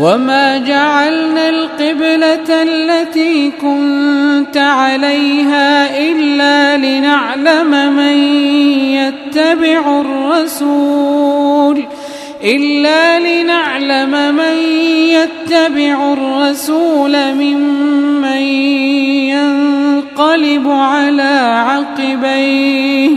وما جعلنا القبلة التي كنت عليها إلا لنعلم من يتبع الرسول إلا لنعلم من يتبع الرسول ممن ينقلب على عقبيه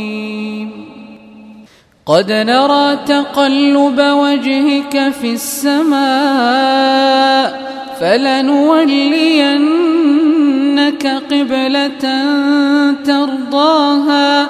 قد نرى تقلب وجهك في السماء فلنولينك قبلة ترضاها.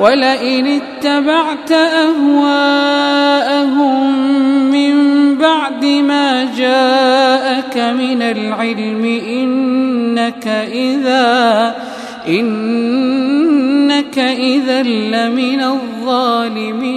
ولئن اتبعت أهواءهم من بعد ما جاءك من العلم إنك إذا إنك إذا لمن الظالمين.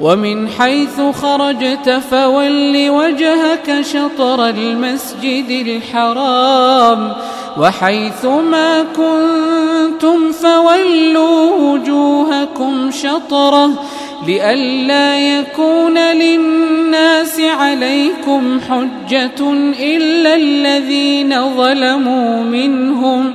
ومن حيث خرجت فول وجهك شطر المسجد الحرام وحيث ما كنتم فولوا وجوهكم شطرة لئلا يكون للناس عليكم حجة إلا الذين ظلموا منهم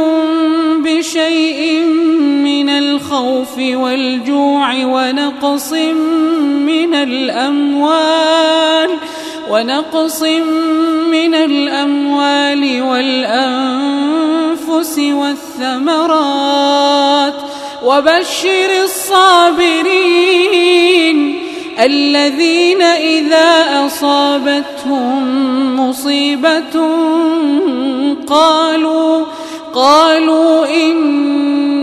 الخوف والجوع ونقص من الأموال ونقص من الأموال والأنفس والثمرات. وبشر الصابرين الذين إذا أصابتهم مصيبة قالوا قالوا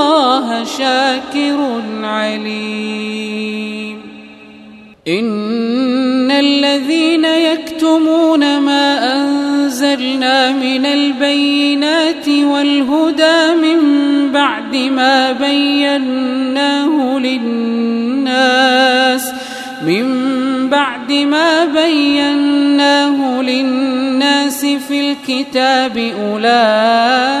الله شاكر عليم. إن الذين يكتمون ما أنزلنا من البينات والهدى من بعد ما بيناه للناس من بعد ما بيناه للناس في الكتاب أولئك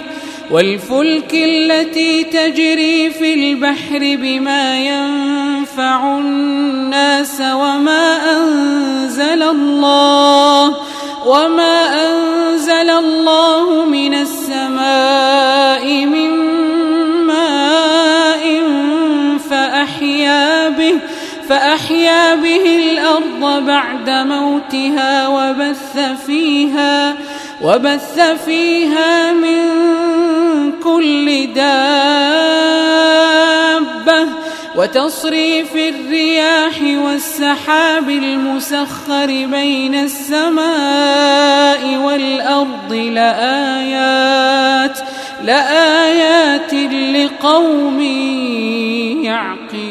والفلك التي تجري في البحر بما ينفع الناس وما أنزل الله وما أنزل الله من السماء من ماء فأحيا به فأحيا به الأرض بعد موتها وبث فيها وبث فيها من كل دابة وتصريف الرياح والسحاب المسخر بين السماء والأرض لآيات لآيات لقوم يعقلون.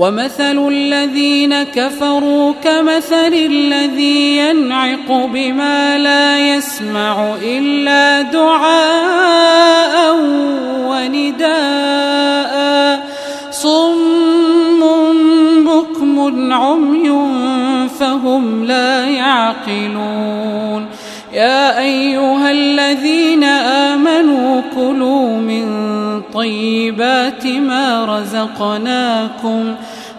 ومثل الذين كفروا كمثل الذي ينعق بما لا يسمع إلا دعاء ونداء. صم بكم عمي فهم لا يعقلون. يا أيها الذين آمنوا كلوا من طيبات ما رزقناكم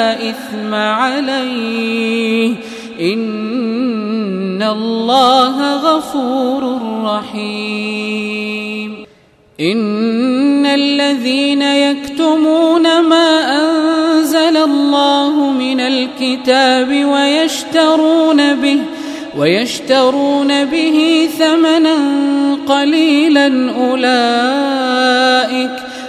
إثم عليه. إن الله غفور رحيم. إن الذين يكتمون ما أنزل الله من الكتاب ويشترون به ويشترون به ثمنا قليلا أولئك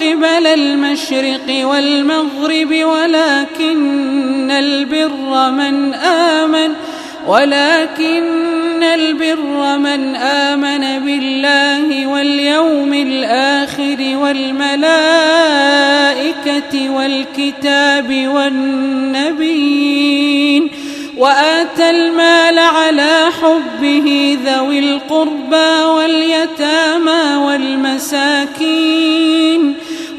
قبل المشرق والمغرب ولكن البر من آمن ولكن البر من آمن بالله واليوم الآخر والملائكة والكتاب والنبيين. وآتى المال على حبه ذوي القربى واليتامى والمساكين.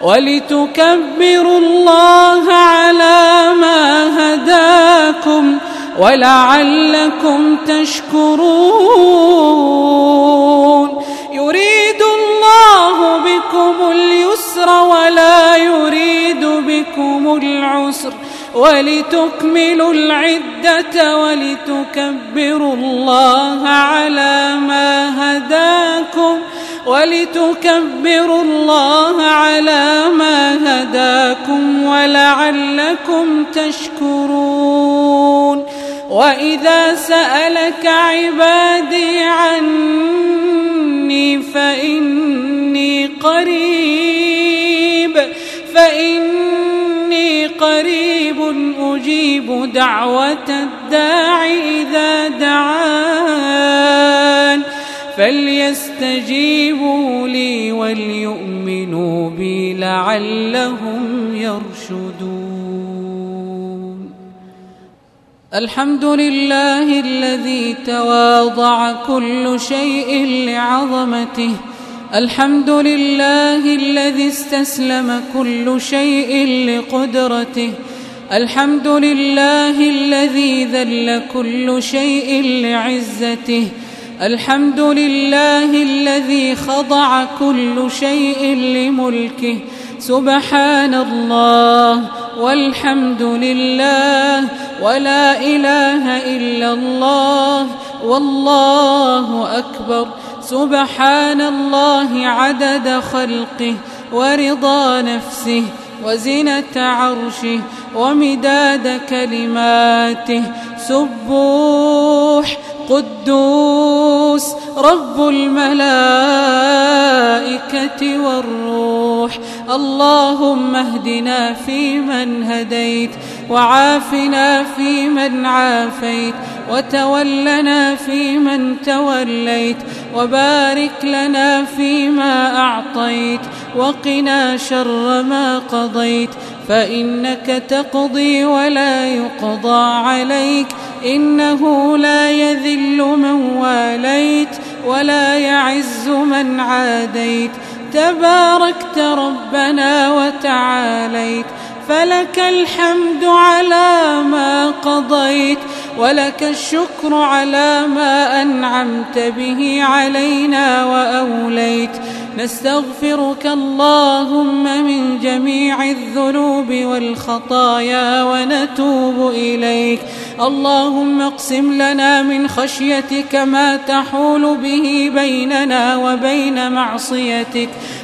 ولتكبروا الله على ما هداكم ولعلكم تشكرون. يريد الله بكم اليسر ولا يريد بكم العسر. ولتكملوا العدة ولتكبروا الله على ما هداكم ولتكبروا الله على ما هداكم ولعلكم تشكرون. وإذا سألك عبادي عني فإني قريب فإني قريب أجيب دعوة الداع إذا دعان فليستجيبوا لي وليؤمنوا بي لعلهم يرشدون. الحمد لله الذي تواضع كل شيء لعظمته. الحمد لله الذي استسلم كل شيء لقدرته. الحمد لله الذي ذل كل شيء لعزته. الحمد لله الذي خضع كل شيء لملكه. سبحان الله والحمد لله ولا إله إلا الله والله أكبر. سبحان الله عدد خلقه ورضا نفسه وزنة عرشه ومداد كلماته. سبوح قدوس رب الملائكة والروح. اللهم اهدنا فيمن هديت وعافنا فيمن عافيت وتولنا فيمن توليت وبارك لنا فيما أعطيت وقنا شر ما قضيت. فإنك تقضي ولا يقضى عليك. إنه لا يذل من واليت ولا يعز من عاديت. تباركت ربنا وتعاليت. فلك الحمد على ما قضيت. ولك الشكر على ما أنعمت به علينا وأوليت. نستغفرك اللهم من جميع الذنوب والخطايا ونتوب إليك. اللهم اقسم لنا من خشيتك ما تحول به بيننا وبين معصيتك.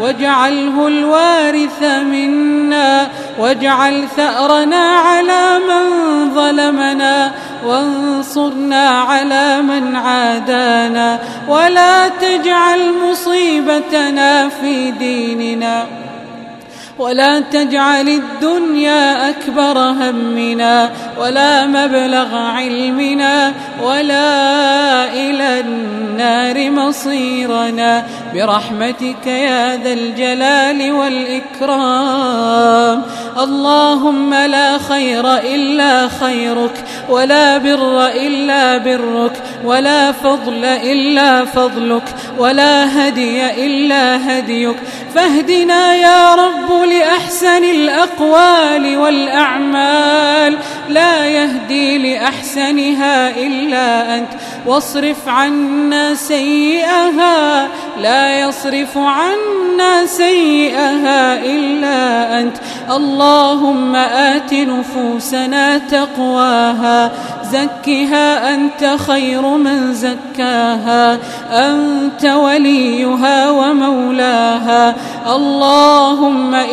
واجعله الوارث منا واجعل ثأرنا على من ظلمنا وانصرنا على من عادانا ولا تجعل مصيبتنا في ديننا. ولا تجعل الدنيا أكبر همنا ولا مبلغ علمنا ولا إلى النار مصيرنا برحمتك يا ذا الجلال والإكرام. اللهم لا خير إلا خيرك ولا بر إلا برك ولا فضل إلا فضلك ولا هدي إلا هديك. فاهدنا يا رب لأحسن الأقوال والأعمال. لا يهدي لأحسنها إلا أنت. واصرف عنا سيئها. لا يصرف عنا سيئها إلا أنت. اللهم آت نفوسنا تقواها. زكها أنت خير من زكاها. أنت وليها ومولاها. اللهم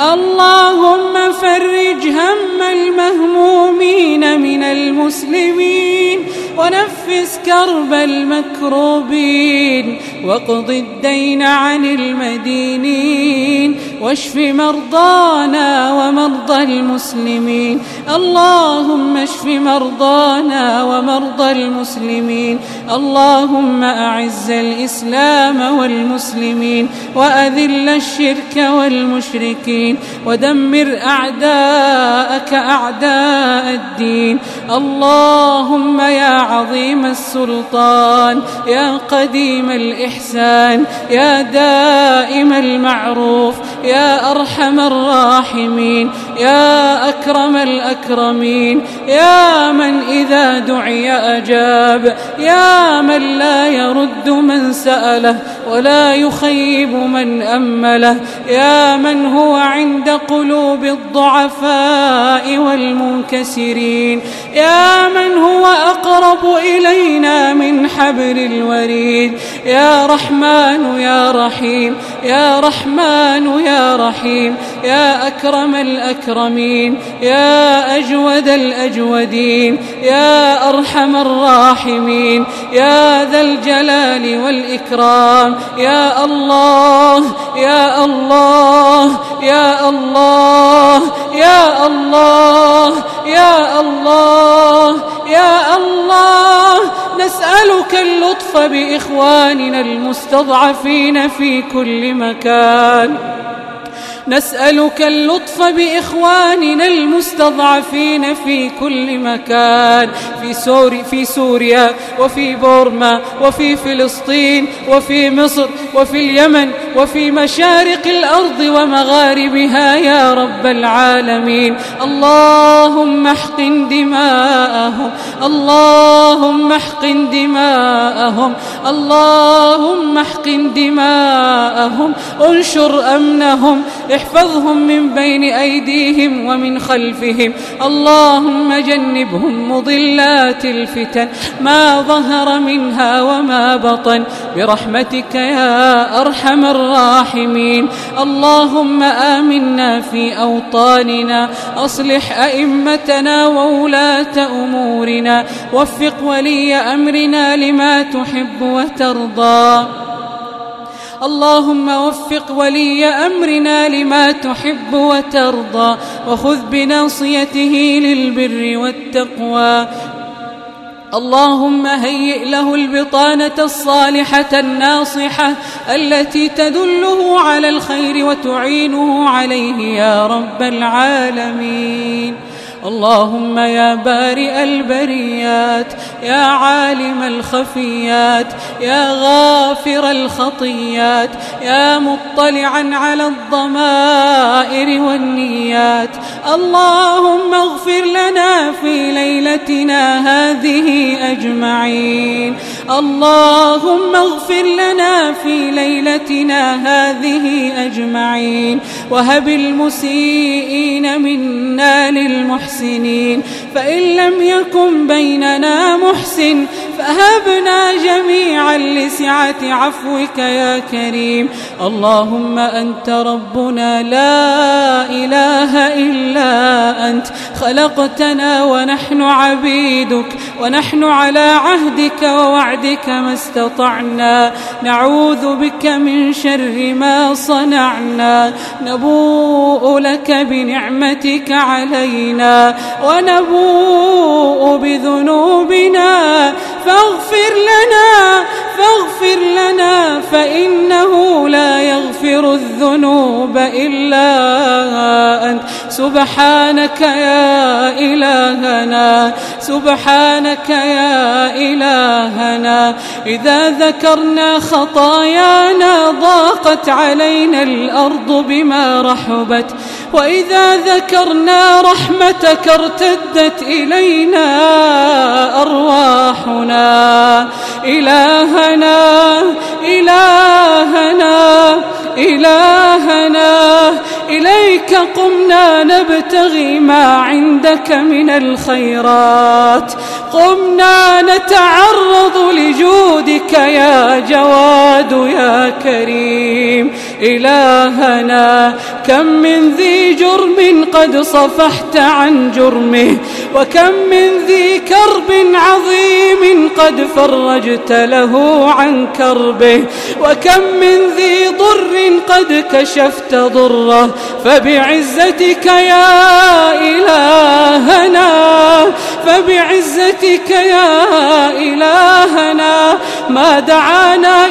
اللهم فرج هم المهمومين من المسلمين ونفس كرب المكروبين واقض الدين عن المدينين واشف مرضانا ومرضى المسلمين اللهم اشف مرضانا ومرضى المسلمين اللهم أعز الإسلام والمسلمين وأذل الشرك والمشركين ودمر أعداءك أعداء الدين. اللهم يا عظيم السلطان يا قديم الإحسان يا دائم المعروف يا أرحم الراحمين يا أكرم الأكرمين يا من إذا دعي أجاب يا من لا يرد من سأله ولا يخيب من أمله يا من هو عند قلوب الضعفاء والمنكسرين يا من هو أقرب إلينا من حبل الوريد يا رحمن يا رحيم يا رحمن يا رحيم يا أكرم الأكرمين يا أجود الأجودين يا أرحم الراحمين يا ذا الجلال والإكرام يا الله يا الله يا الله يا الله يا الله يا الله. نسألك اللطف بإخواننا المستضعفين في كل مكان. نسألك اللطف بإخواننا المستضعفين في كل مكان في, سوري في سوريا وفي بورما وفي فلسطين وفي مصر. وفي اليمن وفي مشارق الأرض ومغاربها يا رب العالمين. اللهم احقن دماءهم اللهم احقن دماءهم اللهم احقن دماءهم. انشر أمنهم احفظهم من بين أيديهم ومن خلفهم. اللهم جنبهم مضلات الفتن ما ظهر منها وما بطن. برحمتك يا أرحم الراحمين. اللهم آمنا في أوطاننا أصلح أئمتنا وولاة أمورنا وفق ولي أمرنا لما تحب وترضى. اللهم وفق ولي أمرنا لما تحب وترضى وخذ بناصيته للبر والتقوى. اللهم هيئ له البطانة الصالحة الناصحة التي تدله على الخير وتعينه عليه يا رب العالمين. اللهم يا بارئ البريات يا عالم الخفيات يا غافر الخطيات يا مطلعا على الضمائر والنيات. اللهم اغفر لنا في ليلتنا هذه أجمعين. اللهم اغفر لنا في ليلتنا هذه أجمعين. وهب المسيئين منا للمحسنين. فإن لم يكن بيننا محسن فهبنا جميعا لسعة عفوك يا كريم. اللهم أنت ربنا لا إله إلا أنت. خلقتنا ونحن عبيدك ونحن على عهدك ووعدك. ما استطعنا. نعوذ بك من شر ما صنعنا. نبوء لك بنعمتك علينا. ونبوء بذنوبنا. فاغفر لنا فاغفر لنا فإنه لا يغفر الذنوب إلا أنت. سبحانك يا إلهنا سبحانك يا إلهنا. إذا ذكرنا خطايانا ضاقت علينا الأرض بما رحبت وإذا ذكرنا رحمتك ارتدت إلينا أرواحنا. إلهنا إلهنا إلهنا. إليك قمنا نبتغي ما عندك من الخيرات. قمنا نتعرض لجودك يا جواد يا كريم. إلهنا كم من ذي جرم قد صفحت عن جرمه وكم من ذي كرب عظيم قد فرجت له عن كربه وكم من ذي ضر قد كشفت ضره فبعزتك يا إلهنا فبعزتك يا إلهنا ما دعانا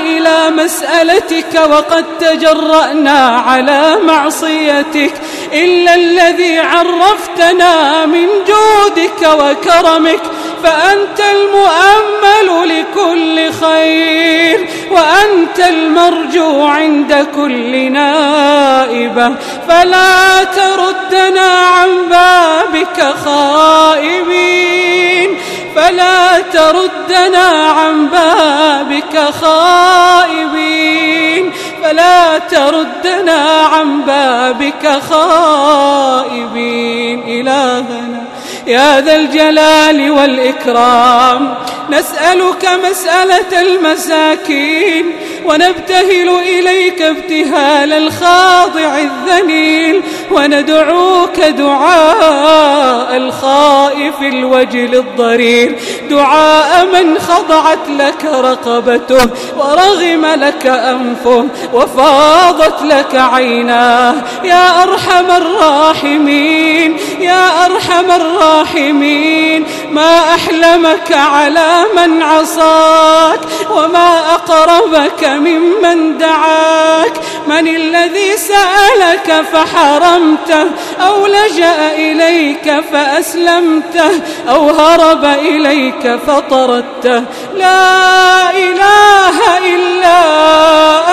مسألتك وقد تجرأنا على معصيتك إلا الذي عرفتنا من جودك وكرمك فأنت المؤمل لكل خير وأنت المرجو عند كل نائبة فلا تردنا عن بابك خائبين فلا تردنا عن بابك خائبين. فلا تردنا عن بابك خائبين. إلهنا يا ذا الجلال والإكرام نسألك مسألة المساكين. ونبتهل إليك ابتهال الخاضع الذليل وندعوك دعاء الخائف الوجل الضرير. دعاء من خضعت لك رقبته ورغم لك أنفه وفاضت لك عيناه. يا أرحم الراحمين يا أرحم الراحمين ما أحلمك على من عصاك وما أقربك ممن دعاك؟ من الذي سألك فحرمته؟ أو لجأ إليك فأسلمته؟ أو هرب إليك فطردته لا إله إلا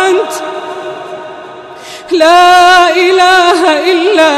أنت. لا إله إلا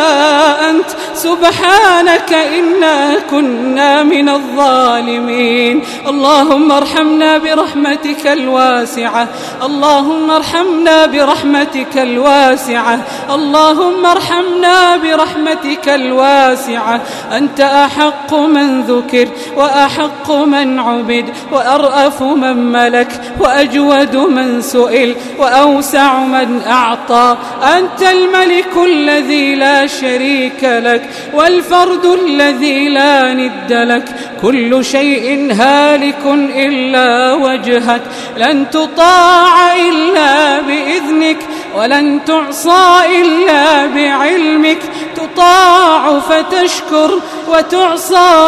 أنت. سبحانك إنا كنا من الظالمين. اللهم ارحمنا برحمتك الواسعة. اللهم ارحمنا برحمتك الواسعة. اللهم ارحمنا برحمتك الواسعة. أنت أحق من ذكر وأحق من عبد وأرأف من ملك وأجود من سئل وأوسع من أعطى. أنت الملك الذي لا شريك لك. والفرد الذي لا ند لك كل شيء هالك إلا وجهك. لن تطاع إلا بإذنك ولن تعصى إلا بعلمك. تطاع فتشكر وتعصى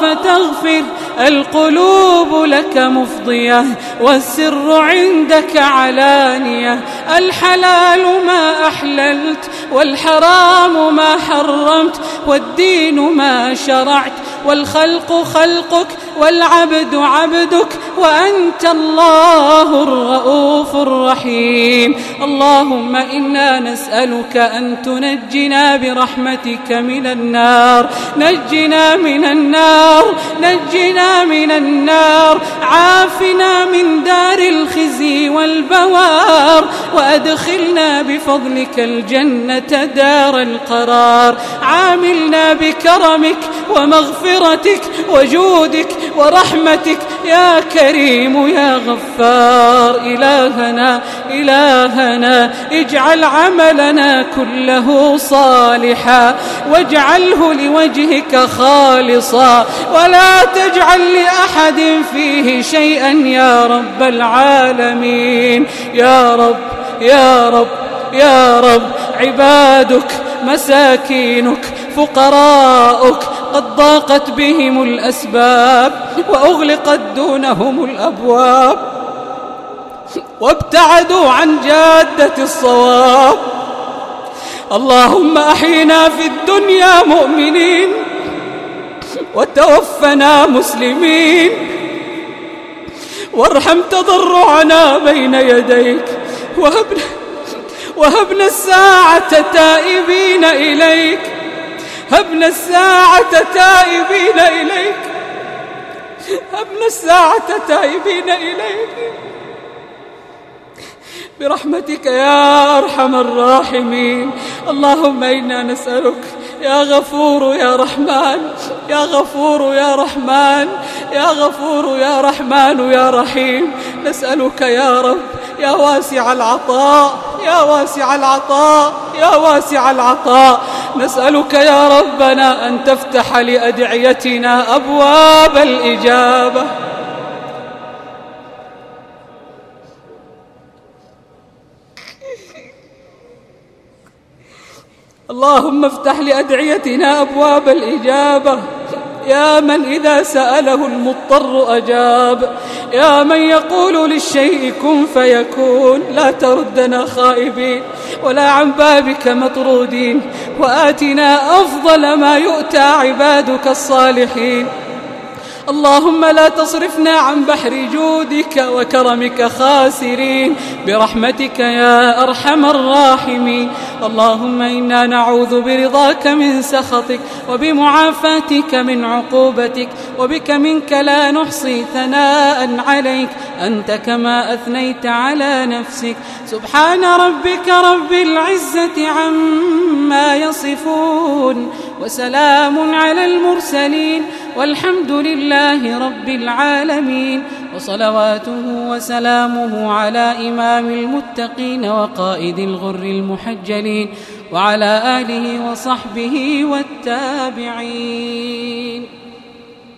فتغفر. القلوب لك مفضية والسر عندك علانية الحلال ما أحللت والحرام ما حرمت والدين ما شرعت والخلق خلقك والعبد عبدك وأنت الله الرؤوف الرحيم. اللهم إنا نسألك أن تنجنا برحمتك من النار. نجنا من النار. نجنا من النار. عافنا من دار الخزي والبوار. وأدخلنا بفضلك الجنة دار القرار. عاملنا بكرمك ومغفرتك وجودك ورحمتك. يا كريم يا غفار إلهنا إلهنا اجعل عملنا كله صالحا. واجعله لوجهك خالصا. ولا تجعل لأحد فيه شيئا يا رب العالمين. يا رب يا رب يا رب عبادك مساكينك فقراؤك قد ضاقت بهم الأسباب وأغلقت دونهم الأبواب وابتعدوا عن جادة الصواب. اللهم أحينا في الدنيا مؤمنين وتوفنا مسلمين. وارحم تضرعنا بين يديك. وهبنا, وهبنا الساعة تائبين إليك. هبنا الساعة تائبين إليك. هبنا الساعة تائبين إليك. برحمتك يا أرحم الراحمين. اللهم إنا نسألك يا غفور يا رحمن. يا غفور يا رحمن. يا غفور يا رحمن يا رحيم. نسألك يا رب يا واسع العطاء يا واسع العطاء يا واسع العطاء. نسألك يا ربنا أن تفتح لأدعيتنا أبواب الإجابة. اللهم افتح لأدعيتنا أبواب الإجابة. يا من إذا سأله المضطر أجاب. يا من يقول للشيء كن فيكون لا تردنا خائبين ولا عن بابك مطرودين وآتنا أفضل ما يؤتى عبادك الصالحين. اللهم لا تصرفنا عن بحر جودك وكرمك خاسرين. برحمتك يا أرحم الراحمين. اللهم إنا نعوذ برضاك من سخطك وبمعافاتك من عقوبتك وبك منك لا نحصي ثناء عليك. أنت كما أثنيت على نفسك. سبحان ربك رب العزة عما يصفون. وسلام على المرسلين والحمد لله رب العالمين وصلواته وسلامه على إمام المتقين وقائد الغر المحجلين وعلى آله وصحبه والتابعين